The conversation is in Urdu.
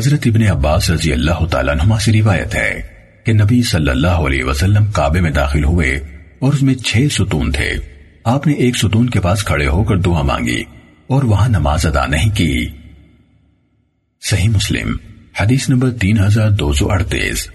حضرت ابن عباس رضی اللہ تعالیٰ عنہما سے روایت ہے کہ نبی صلی اللہ علیہ وسلم کعبے میں داخل ہوئے اور اس میں چھ ستون تھے۔ آپ نے ایک ستون کے پاس کھڑے ہو کر دعا مانگی اور وہاں نماز ادا نہیں کی۔ صحیح مسلم، حدیث نمبر تین ہزار دو سو اڑتیس۔